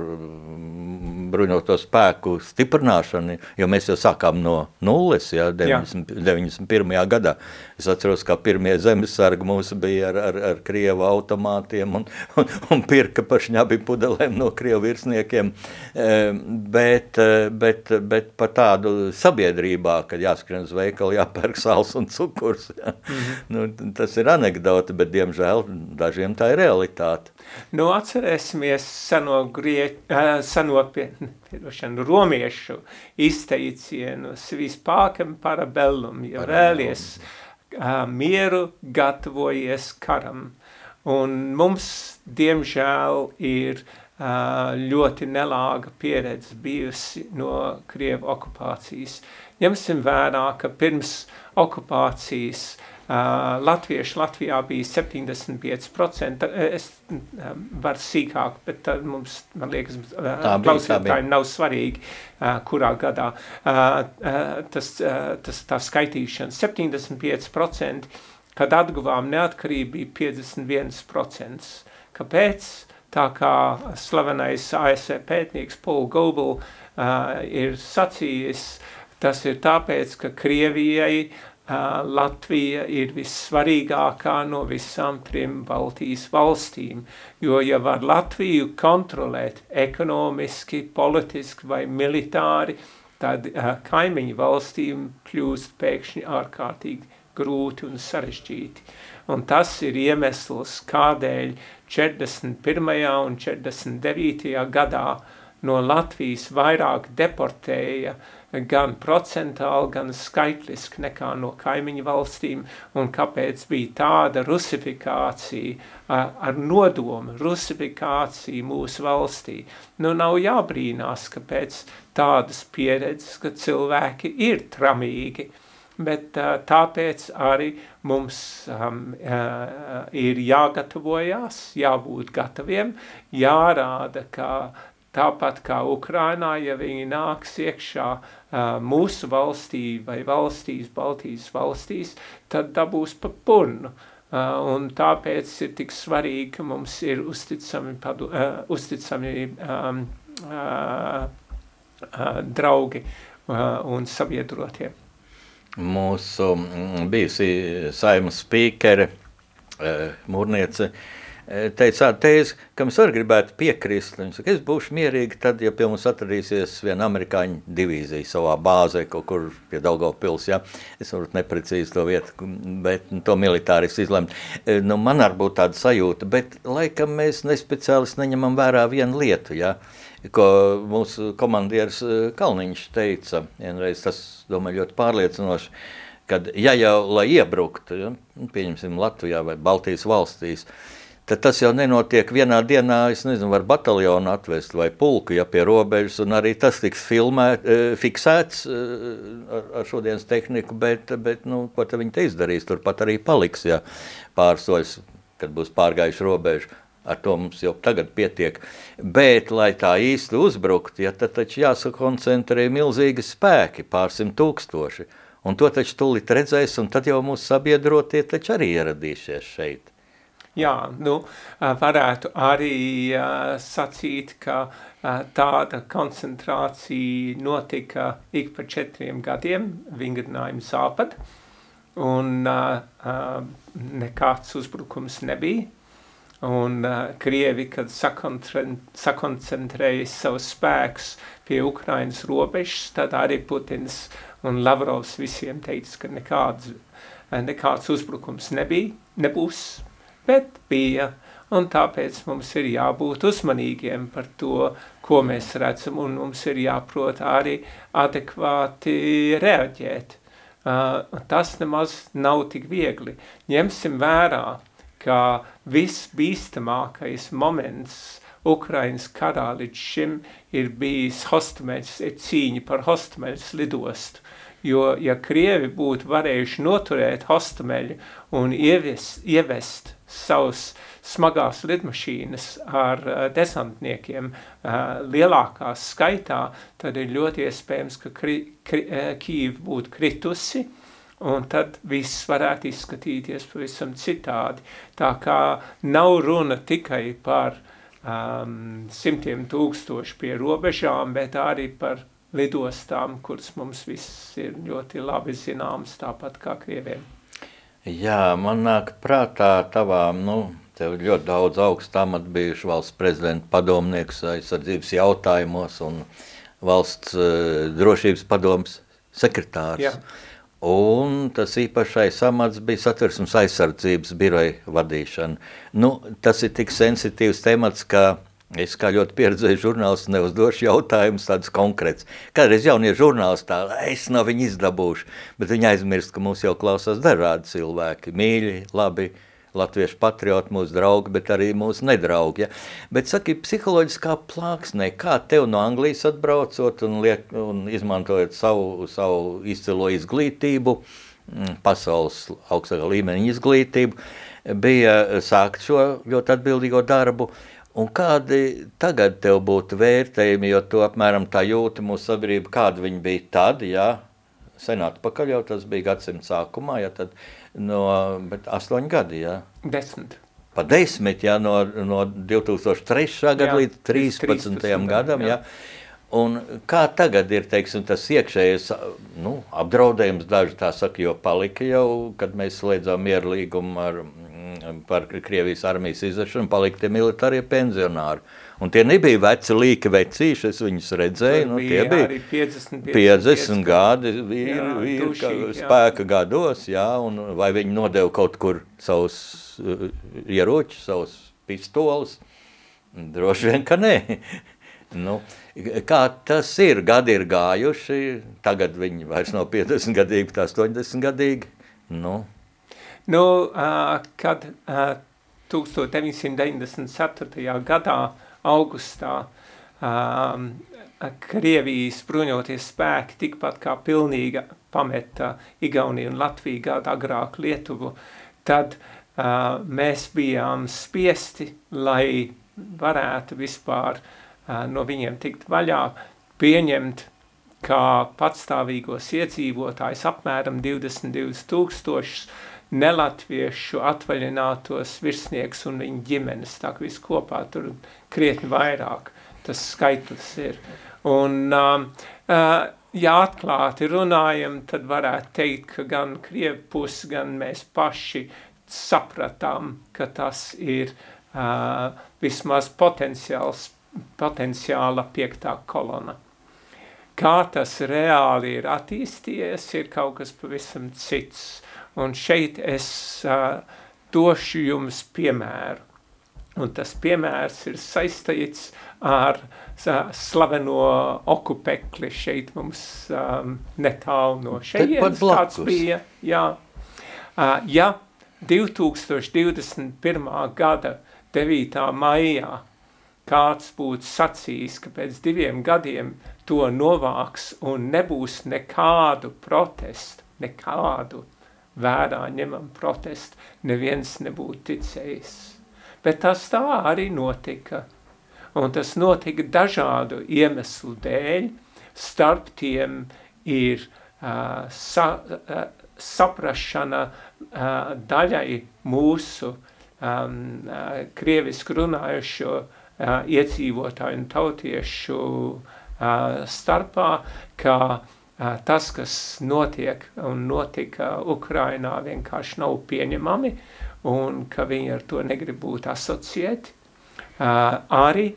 bruņoto spēku stiprināšanu, jo mēs jau sākām no nulles, ja, 90, 91. gadā. Es atceros, kā pirmie zemesargi mums bija ar, ar, ar Krievu automātiem un, un, un pirka pa šņabi pudelēm no Krievu virsniekiem, eh, bet, eh, bet bet par tādu sabiedrībā, kad jāskrien uz veikalu, jāpērk sāls un cukurs. Ja. Mm -hmm. nu, tas ir anekdote, bet diemžēl dažiem tā ir realitāte. Nu, atcerēsimies seno, grie, uh, seno pie, piedošanu, romiešu izteicienu vis pākem parabellum, ja vēlies uh, mieru, gatavojies karam. Un mums, diemžēl, ir uh, ļoti nelāga pieredze bijusi no Krievu okupācijas. Ņemsim vērā, ka pirms okupācijas Uh, latvieši Latvijā bija 75%. Es um, varu sīkāk, bet tad mums, man liekas, uh, klausītājiem nav svarīgi, uh, kurā gadā tas, tas tā skaitīšana. 75%, kad atguvām neatkarību, bija 51%. Kāpēc? tā kā slavenais ASV pētnieks Paul Goebel uh, ir sacījis, tas ir tāpēc, ka Krievijai uh, Latvija ir vissvarīgākā no visām trim Baltijas valstīm, jo ja var Latviju kontrolēt ekonomiski, politiski vai militāri, tad uh, kaimiņu valstīm kļūst pēkšņi ārkārtīgi grūti un sarežģīti. Un tas ir iemesls, kādēļ 41. un 49. gadā no Latvijas vairāk deportēja gan procentāli, gan skaitliski nekā no kaimiņu valstīm, un kāpēc bija tāda rusifikācija ar nodomu, rusifikācija mūsu valstī. Nu, nav jābrīnās, ka pēc tādas pieredzes, ka cilvēki ir tramīgi, bet tāpēc arī mums um, ir jāgatavojās, jābūt gataviem, jārāda, ka tāpat kā Ukrainā, ja viņi nāks iekšā uh, mūsu valstī vai valstīs, Baltijas valstīs, tad dabūs pa purnu. Uh, un tāpēc ir tik svarīgi, ka mums ir uzticami, padu, uh, uzticami um, uh, uh, draugi uh, un sabiedrotie. mūsu bijusi saimas spīkere, eh, mūrniece, eh, teica tādu tēzi, kam es arī gribētu piekrist. Viņa saka, es būšu mierīgi tad, ja pie mums atradīsies viena amerikāņu divīzija savā bāzē, kaut kur pie Daugavpils, ja. Es varu neprecīzi to vietu, bet nu, to militāris izlemt. Eh, nu, man arī būtu tāda sajūta, bet laikam mēs nespeciālisti neņemam vērā vienu lietu, ja ko mūsu komandieris eh, Kalniņš teica, vienreiz tas, domāju, ļoti pārliecinoši, kad ja jau, lai iebruktu, ja, nu, pieņemsim Latvijā vai Baltijas valstīs, tad tas jau nenotiek vienā dienā, es nezinu, var bataljonu atvest vai pulku, ja pie robežas, un arī tas tiks filmēt, eh, fiksēts eh, ar, ar šodienas tehniku, bet, bet nu, ko te viņi te izdarīs, turpat arī paliks, ja pārsoļs, kad būs pārgājuši robežu. Ar to mums jau tagad pietiek. Bet, lai tā īsti uzbruktu, ja, tad taču jāsakoncentrē milzīgi spēki, pārsimt tūkstoši. Un to taču tūlīt redzēs, un tad jau mūsu sabiedrotie taču arī ieradīsies šeit. Jā, nu, varētu arī sacīt, ka tāda koncentrācija notika ik pa četriem gadiem vingrinājuma zāpad, un nekāds uzbrukums nebija. Un Krievi, kad sakoncentrēja savus spēkus pie Ukrainas robežas, tad arī Putins un Lavrovs visiem teica, ka nekāds, nekāds uzbrukums nebija, nebūs, bet bija. Un tāpēc mums ir jābūt uzmanīgiem par to, ko mēs redzam, un mums ir jāprot arī adekvāti reaģēt. Uh, tas nemaz nav tik viegli. Ņemsim vērā, ka visbīstamākais moments Ukrainas karā līdz šim ir bijis Hostmeļs, ir cīņa par Hostmeļs lidostu. Jo, ja Krievi būtu varējuši noturēt Hostmeļu un ievest, ievest savus smagās lidmašīnas ar uh, desantniekiem uh, lielākā skaitā, tad ir ļoti iespējams, ka kri, kri, uh, Kīva būtu kritusi, un tad viss varētu izskatīties pavisam citādi. Tā kā nav runa tikai par um, simtiem tūkstoši pie robežām, bet arī par lidostām, kuras mums viss ir ļoti labi zināms, tāpat kā Krieviem. Jā, man nāk prātā tavā, nu, tev ļoti daudz augstu amatu bijuši valsts prezidenta padomnieks aizsardzības jautājumos un valsts uh, drošības padoms sekretārs. Jā. Un tas īpašais amats bija satversmes aizsardzības biroja vadīšana. Nu, tas ir tik sensitīvs temats, ka es kā ļoti pieredzēju žurnālists neuzdošu jautājumus tādus konkrēts. Kādreiz jaunie žurnālisti tā, es no viņa izdabūšu, bet viņi aizmirst, ka mūs jau klausās dažādi cilvēki, mīļi, labi, uh, latviešu patrioti, mūsu draugi, bet arī mūsu nedraugi. Ja? Bet saki, psiholoģiskā plāksnē, kā tev no Anglijas atbraucot un, liek, un izmantojot savu, savu izcilo izglītību, mm, pasaules augstākā līmeņa izglītību, bija sākt šo ļoti atbildīgo darbu, Un kādi tagad tev būtu vērtējumi, jo tu apmēram tā jūti mūsu sabiedrība, kāda viņa bija tad, jā, sen atpakaļ jau tas bija gadsimta sākumā, ja tad no, bet astoņi gadi, jā. Desmit. Pa desmit, jā, no, no 2003. gada jā, līdz 13. 13. gadam, jā. jā. Un kā tagad ir, teiksim, tas iekšējais nu, apdraudējums, daži tā saka, jo palika jau, kad mēs slēdzām mieru līgumu ar, par Krievijas armijas izvešanu, palika tie militārie pensionāri. Un tie nebija veci līki vecīši, es viņus redzēju, nu, tie bija 50, 50, 50 gadi vīri, vīri tušīgi, spēka jā. gados, jā, un vai viņi nodeva kaut kur savus uh, ieročus, savus pistoles, droši vien, ka nē. nu, kā tas ir, gadi ir gājuši, tagad viņi vairs nav 50 gadīgi, bet 80 gadīgi, nu. Nu, kad uh, 1994. gadā augustā Krievijas bruņoties spēki tikpat kā pilnīga pameta Igauniju un Latviju gadu agrāk Lietuvu, tad mēs bijām spiesti, lai varētu vispār uh, no viņiem tikt vaļā, pieņemt kā patstāvīgos iedzīvotājs apmēram 22 tūkstošus nelatviešu atvaļinātos virsnieks un viņa ģimenes, tā kā viss kopā tur krietni vairāk tas skaitlis ir. Un ja atklāti runājam, tad varētu teikt, ka gan Krievu pusi, gan mēs paši sapratām, ka tas ir vismaz potenciāls, potenciāla piektā kolona. Kā tas reāli ir attīstījies, ir kaut kas pavisam cits. Un šeit es uh, došu jums piemēru. Un tas piemērs ir saistīts ar slaveno okupekli šeit mums um, netālu no šejienes tāds bija. Jā. Uh, ja 2021. gada 9. maijā kāds būtu sacījis, ka pēc diviem gadiem to novāks un nebūs nekādu protestu, nekādu vērā ņemam protestu, neviens nebūtu ticējis. Bet tas tā arī notika. Un tas notika dažādu iemeslu dēļ. Starp tiem ir uh, sa, uh, saprašana uh, daļai mūsu um, uh, krievisku runājušo uh, iedzīvotāju un tautiešu starpā, ka tas, kas notiek un notika Ukrainā, vienkārši nav pieņemami un ka viņi ar to negrib būt asociēti. Arī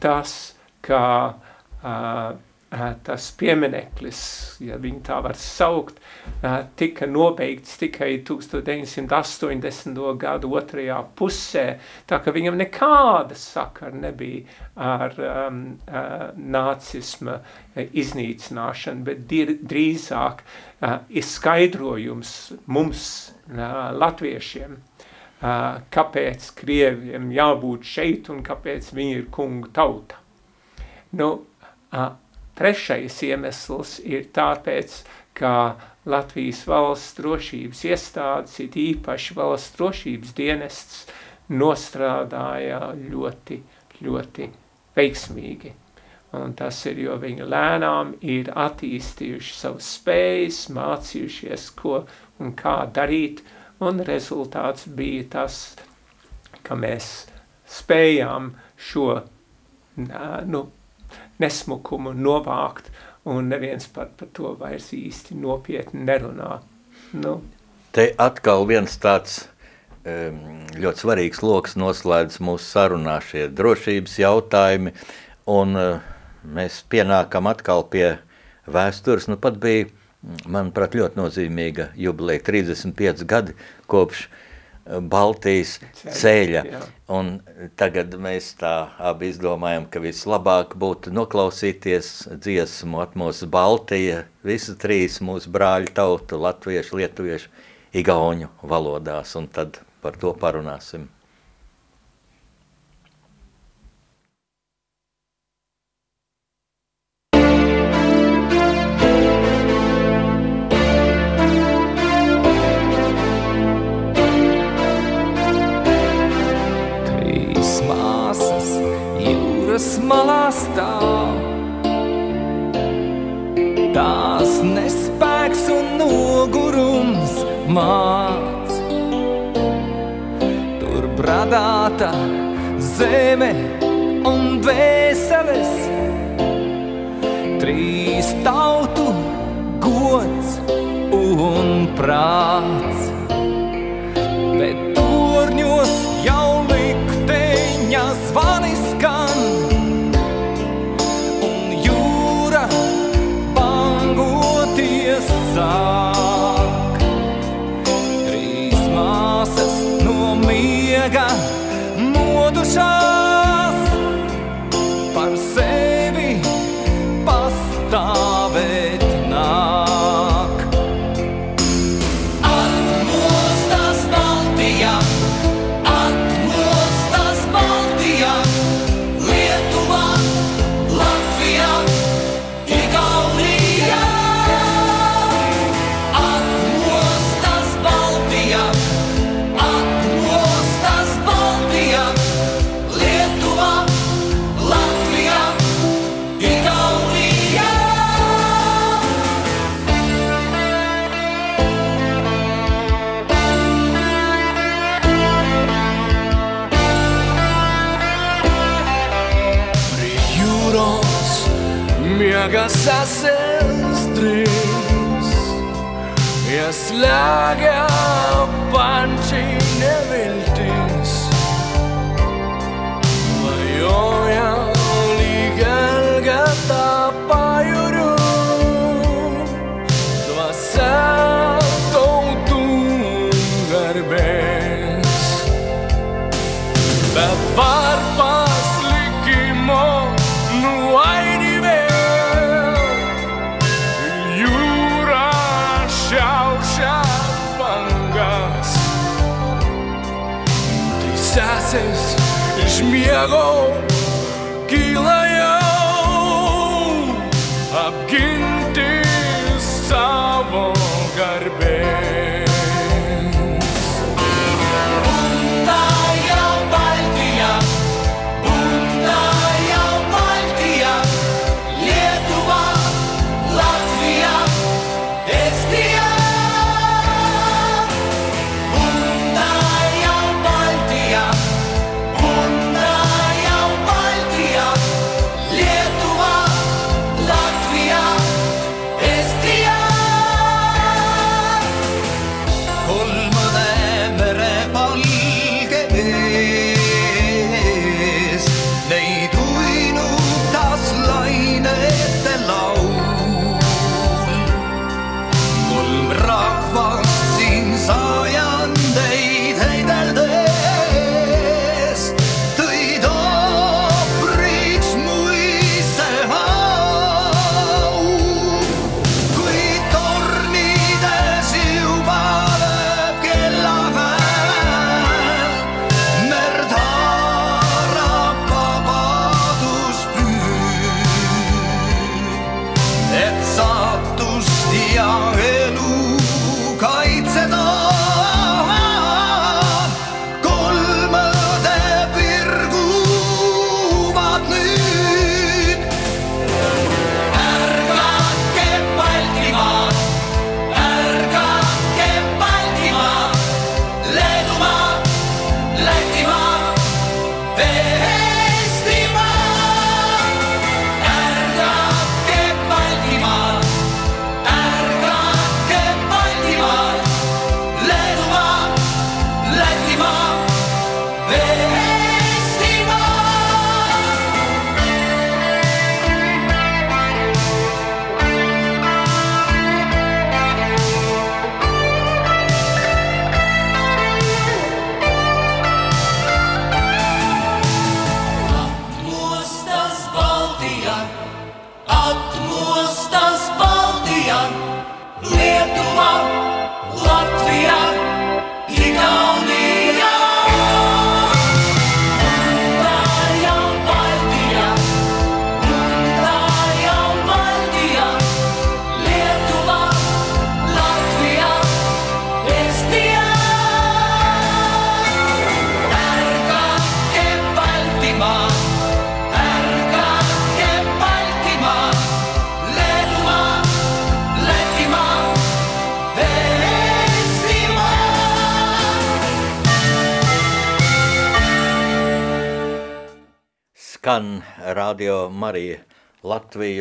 tas, ka tas piemineklis, ja viņi tā var saukt, tika nobeigts tikai 1980. gadu otrajā pusē, tā ka viņam nekāda sakara nebija ar um, uh, nācisma iznīcināšanu, bet drīzāk uh, ir skaidrojums mums, uh, latviešiem, uh, kāpēc krieviem jābūt šeit un kāpēc viņi ir kungu tauta. Nu, uh, Trešais iemesls ir tāpēc, ka Latvijas valsts drošības iestādes, it īpaši valsts drošības dienests, nostrādāja ļoti, ļoti veiksmīgi. Un tas ir, jo viņi lēnām ir attīstījuši savas spējas, mācījušies, ko un kā darīt, un rezultāts bija tas, ka mēs spējām šo nu, nesmukumu novākt, un neviens pat par to vairs īsti nopietni nerunā. Nu. Te atkal viens tāds ļoti svarīgs lokus noslēdz mūsu sarunā šie drošības jautājumi, un mēs pienākam atkal pie vēstures. Nu pat bija, manuprāt, ļoti nozīmīga jubileja 35 gadi kopš uh, Baltijas ceļa. Un tagad mēs tā abi izdomājam, ka vislabāk būtu noklausīties dziesmu atmos Baltija, visu trīs mūsu brāļu tautu, latviešu, lietuviešu, igauņu valodās, un tad par to parunāsim. Malā stāv. Tās nespēks un nogurums māc. Tur bradāta zeme un vēseles, trīs tautu gods un prāts. I got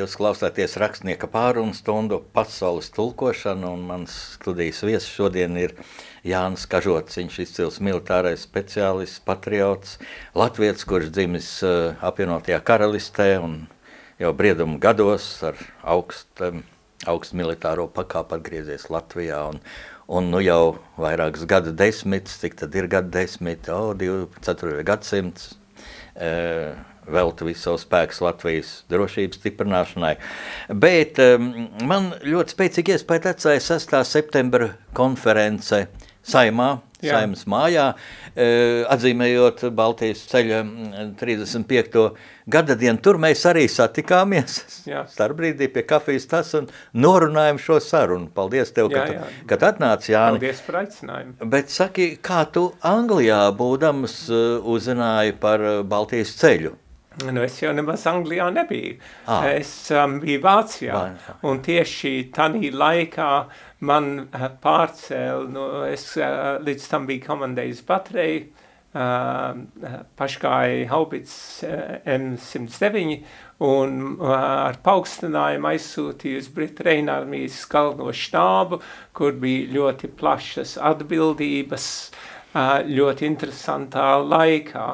Jūs klausāties rakstnieka pārunu stundu pasaules tulkošanu, un mans studijas viesis šodien ir Jānis Kažots. Viņš izcils militārais speciālists, patriots, latviets, kurš dzimis uh, apvienotajā karalistē un jau briedumu gados ar augstu, augstu militāro pakāpu atgriezies Latvijā. Un, un nu jau vairākus gadu desmitus, cik tad ir gadu desmiti, o, 24 gadsimts, eh, veltu visu savu spēku Latvijas drošības stiprināšanai. Bet um, man ļoti spēcīgi iespēja atstāja 6. septembra konference Saimā, Jā. Saimas mājā, eh, atzīmējot Baltijas ceļa mm, 35. gada dienu. Tur mēs arī satikāmies starpbrīdī pie kafijas tas un norunājam šo sarunu. Paldies tev, Jā, ka, jā. ka tu atnāc, Jāni. Paldies par aicinājumu. Bet saki, kā tu Anglijā būdams eh, uzzināji par eh, Baltijas ceļu? Nu, es jau nemaz Anglijā nebiju. Ah. Es um, biju Vācijā. Vācijā. Un tieši tādā laikā man uh, pārcēla, nu, es uh, līdz tam biju komandējis Batrei uh, paškāja haubits uh, M109 un uh, ar paaugstinājumu aizsūtīja uz Britu Reinarmijas galveno štābu, kur bija ļoti plašas atbildības, uh, ļoti interesantā laikā.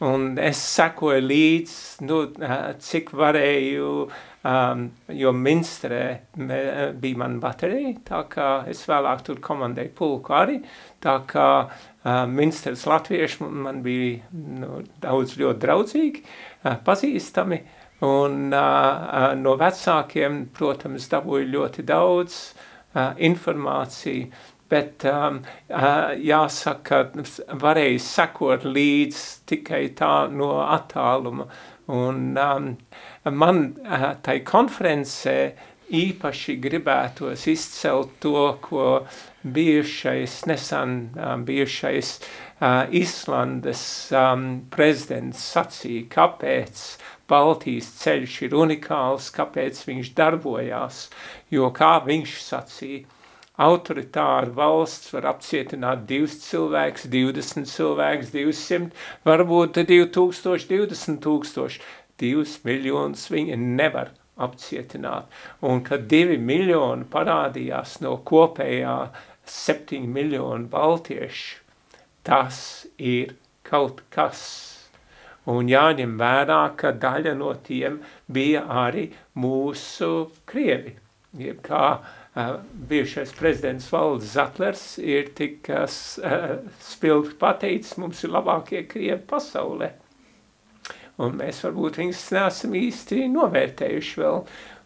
Un es sekoju līdz, nu, uh, cik varēju, um, jo Minsterē me, bija man baterija, tā kā es vēlāk tur komandēju pulku arī, tā kā uh, Minsteras latvieši man- bija nu, daudz ļoti draudzīgi, uh, pazīstami, un uh, uh, no vecākiem, protams, dabūju ļoti daudz uh, informāciju, bet um, uh, jāsaka, varēja sekot līdz tikai tā no attāluma. Un um, man uh, tai konferencē īpaši gribētos izcelt to, ko bijušais, nesen um, bijušais uh, Islandes um, prezidents sacīja, kāpēc Baltijas ceļš ir unikāls, kāpēc viņš darbojās, jo kā viņš sacīja, autoritāra valsts var apcietināt divus cilvēkus, 20 cilvēkus, 200, varbūt 2000, 20 tūkstoši, divus miljonus viņi nevar apcietināt. Un kad divi miljoni parādījās no kopējā septiņu miljonu baltiešu, tas ir kaut kas. Un jāņem vērā, ka daļa no tiem bija arī mūsu krievi. Jeb kā uh, bijušais prezidents Valds Zatlers ir tik uh, spilgti pateicis, mums ir labākie krievi pasaulē. Un mēs varbūt viņus neesam īsti novērtējuši vēl.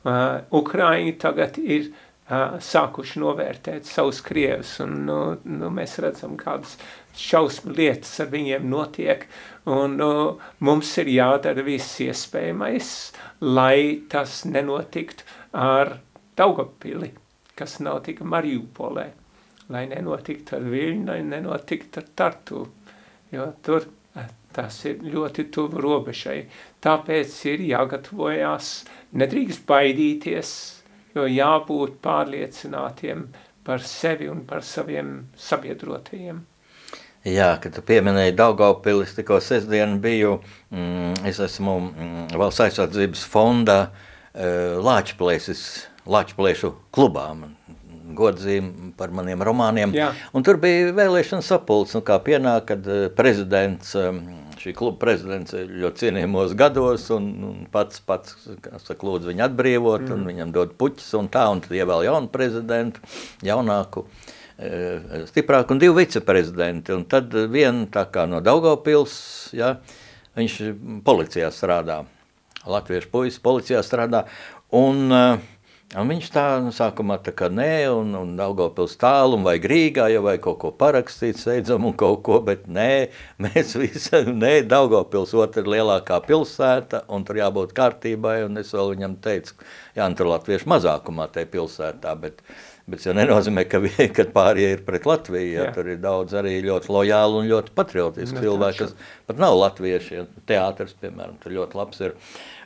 Uh, Ukraiņi tagad ir sākuši novērtēt savus krievus, un nu, nu, mēs redzam, kādas šausmu lietas ar viņiem notiek, un nu, mums ir jādara viss iespējamais, lai tas nenotiktu ar Daugavpili, kas notika Mariupolē, lai nenotiktu ar Viļņu, lai nenotiktu ar Tartu, jo tur eh, tas ir ļoti tuvu robežai. Tāpēc ir jāgatavojās, nedrīkst baidīties, jo jābūt pārliecinātiem par sevi un par saviem sabiedrotajiem. Jā, kad tu pieminēji Daugavpilis, tikko sestdien biju, mm, es esmu mm, valsts aizsardzības fonda uh, Lāčplēsis, Lāčplēšu klubā, godzīm par maniem romāniem. Tur bija vēlēšana sapulcs, un kā pienāk, kad eh, prezidents, um, šī kluba prezidents ļoti cienījumos gados, un, un pats, pats saka, lūdzu viņu atbrīvot, mm. un viņam dod puķis un tā, un tad ievēl jaunu prezidentu, jaunāku, eh, stiprāku un divu viceprezidenti. Un tad viena no Daugavpils, ja, viņš policijā strādā, latviešu puisis policijā strādā, un uh, Un viņš tā nu, sākumā tā kā nē, un, un Daugavpils tālu, un vai Rīgā, ja vai kaut ko parakstīt, steidzam un kaut ko, bet nē, mēs visi, nē, Daugavpils otra ir lielākā pilsēta, un tur jābūt kārtībai, un es vēl viņam teicu, jā, un tur latviešu mazākumā tajā pilsētā, bet, bet jau nenozīmē, ka, ka pārējie ir pret Latviju, ja, Jā. tur ir daudz arī ļoti lojāli un ļoti patriotiski Nu, cilvēki, kas pat nav latvieši, ja teātris, piemēram, tur ļoti labs ir.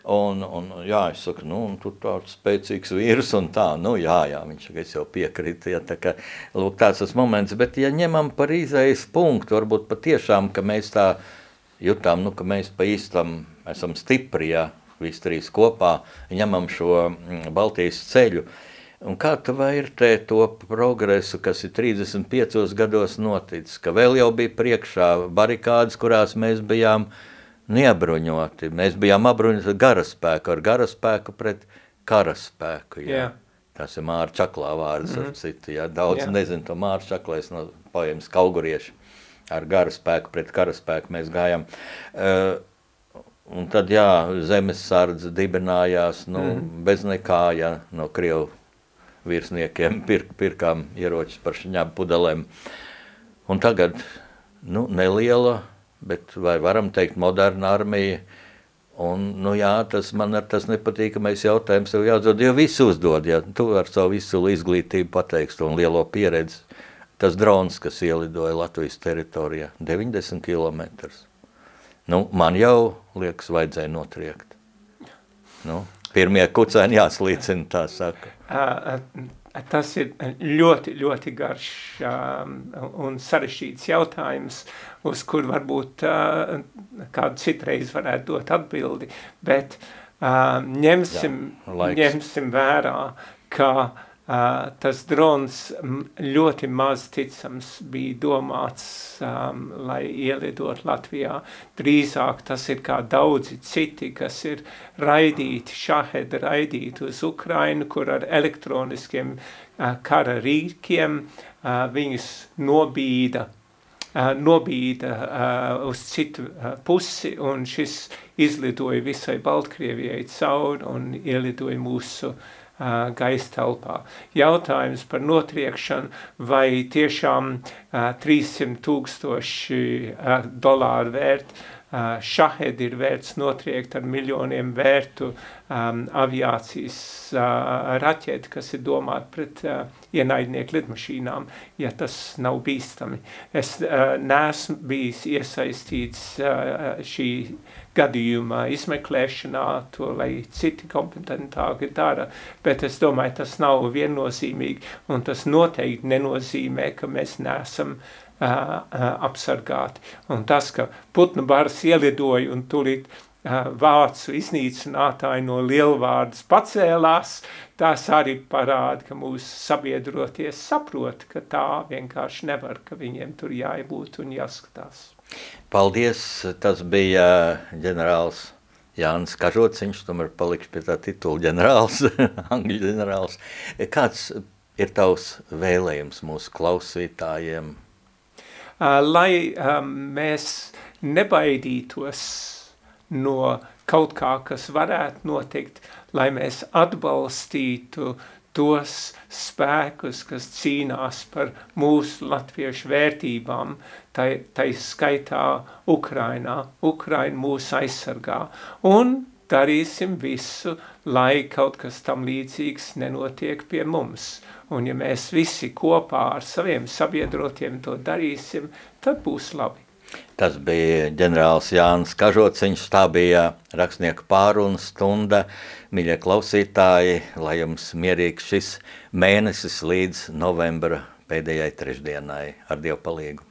Un, un, jā, es saku, nu, un tu tāds spēcīgs vīrs un tā, nu, jā, jā, viņš saka, es jau piekrītu, ja, tā kā, lūk, tāds tas moments, bet ja ņemam par izējas punktu, varbūt patiešām, ka mēs tā jutām, nu, ka mēs pa īstam esam stipri, ja, visi trīs kopā, ņemam šo mm, Baltijas ceļu, un kā tu vērtē to progresu, kas ir 35 gados noticis, ka vēl jau bija priekšā barikādes, kurās mēs bijām, neapbruņoti. Mēs bijām apbruņoti ar garaspēku, ar garaspēku pret karaspēku. Jā. Jā. Tas ir Māra Čaklā vārds, mm -hmm. citu, jā. Daudz Jā. nezinu to Māra Čaklēs no poemas Kaugurieši. Ar garaspēku pret karaspēku mēs gājām. Uh, un tad, jā, zemes sardze dibinājās, nu, mm. bez nekā, jā, no Krievu virsniekiem pirk, pirkām ieročus par šņābu pudelēm. Un tagad, nu, neliela, bet vai varam teikt moderna armija, Un, nu, jā, tas man ar tas nepatīkamais jautājums sev jāuzdod, jo visi uzdod, ja tu ar savu visu izglītību pateiksi to un lielo pieredzi. Tas drons, kas ielidoja Latvijas teritorijā, 90 km. Nu, man jau liekas, vajadzēja notriekt. Nu, pirmie kucēni jāslīcina, tā saka. Uh, Tas ir ļoti, ļoti garš um, un sarežģīts jautājums, uz kur varbūt uh, kādu citreiz varētu dot atbildi, bet um, ņemsim, Jā, laiks. ņemsim vērā, ka uh, tas drons ļoti maz ticams bija domāts, um, lai ielidot Latvijā. Drīzāk tas ir kā daudzi citi, kas ir raidīti, šahedi raidīti uz Ukrainu, kur ar elektroniskiem uh, kara rīkiem uh, viņus nobīda uh, nobīda uh, uz citu uh, pusi, un šis izlidoja visai Baltkrievijai cauri un ielidoja mūsu uh, gaisa telpā. Jautājums par notriekšanu, vai tiešām uh, 300 tūkstoši dolāru vērt šahedi ir vērts notriekt ar miljoniem vērtu um, aviācijas uh, raķeti, kas ir domāti pret uh, ienaidnieku lidmašīnām, ja tas nav bīstami. Es uh, neesmu bijis iesaistīts uh, šī gadījuma izmeklēšanā, to lai citi kompetentāki dara, bet es domāju, tas nav viennozīmīgi, un tas noteikti nenozīmē, ka mēs neesam uh, uh, apsargāti. Un tas, ka putnu baras ielidoja un tūlīt uh, vācu iznīcinātāji no lielvārdas pacēlās, tas arī parāda, ka mūsu sabiedroties saprot, ka tā vienkārši nevar, ka viņiem tur jābūt un jāskatās. Paldies, tas bija ģenerālis Jānis Kažots, viņš tomēr paliks pie tā titula ģenerālis, angļu ģenerālis. Kāds ir tavs vēlējums mūsu klausītājiem? Lai um, mēs nebaidītos no kaut kā, kas varētu notikt, lai mēs atbalstītu tos spēkus, kas cīnās par mūsu latviešu vērtībām, tai, tai skaitā Ukrainā. Ukraina mūs aizsargā. Un darīsim visu, lai kaut kas tam līdzīgs nenotiek pie mums. Un ja mēs visi kopā ar saviem sabiedrotiem to darīsim, tad būs labi. Tas bija ģenerālis Jānis Kažots, viņš tā bija rakstnieku pārunas stunda. Mīļie klausītāji, lai jums mierīgs šis mēnesis līdz novembra pēdējai trešdienai ar Dievu palīgu.